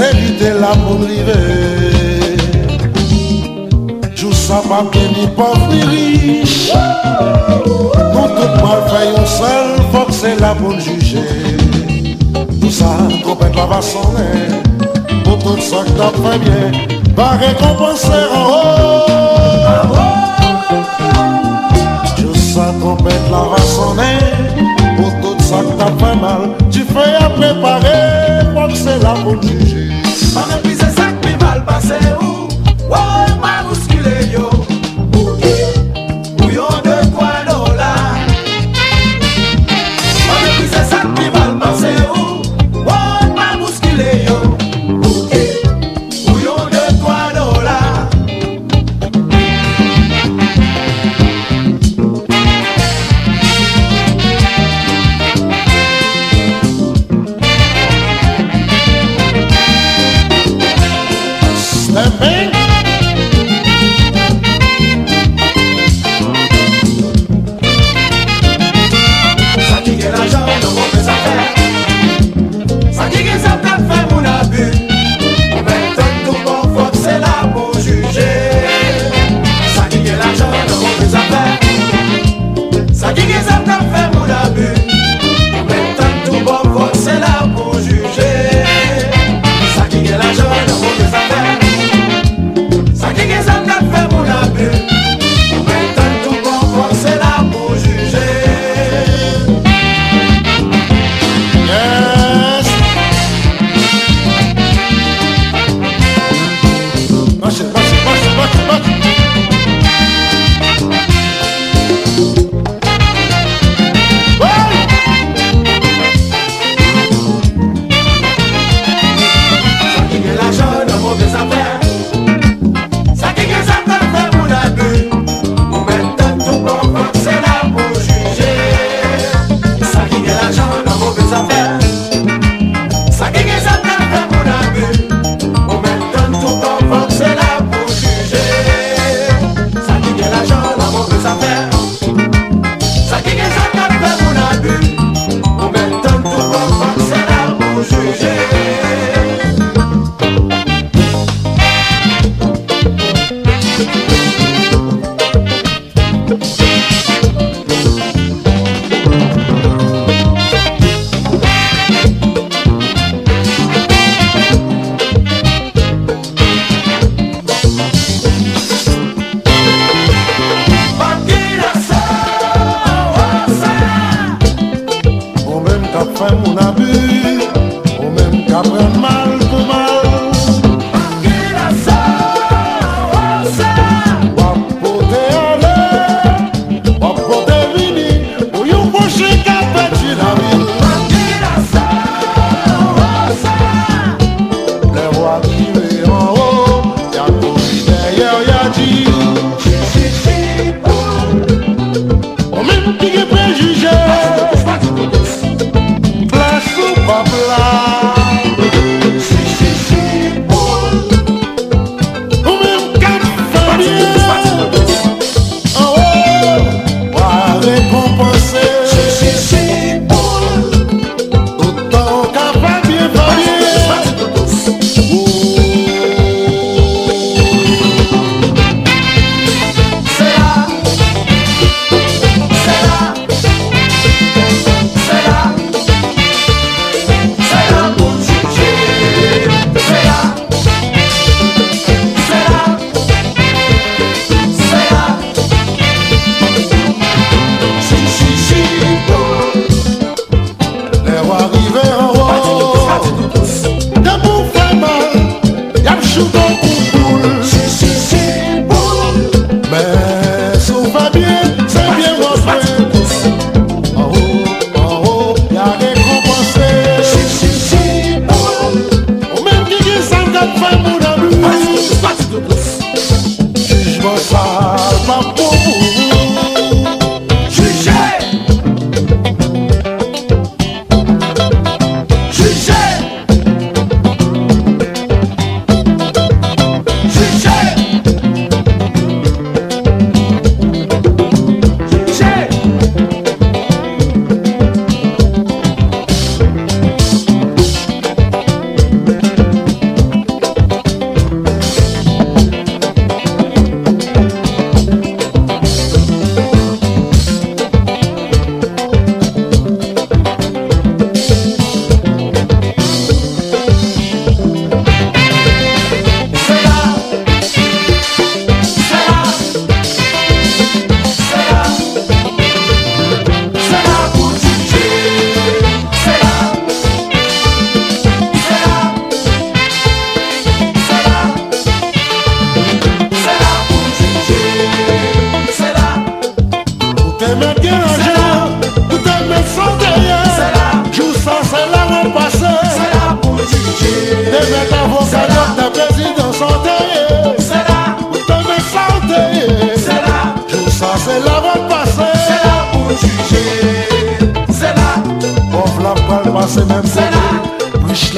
C'est évité là pour nous rire, tout ça pas bien ni pauvre ni riche, pour tout mal faire une seule c'est là pour nous juger, tout ça qu'on peut pas façonner, pour tout ça qu'on peut bien, pas récompenser en haut.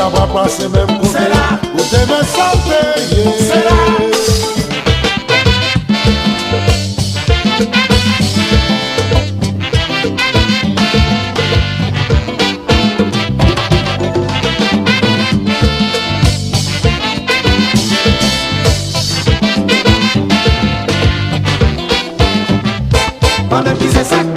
ka pa pase menm kote Ou deme sa peye Se la Mwen mwen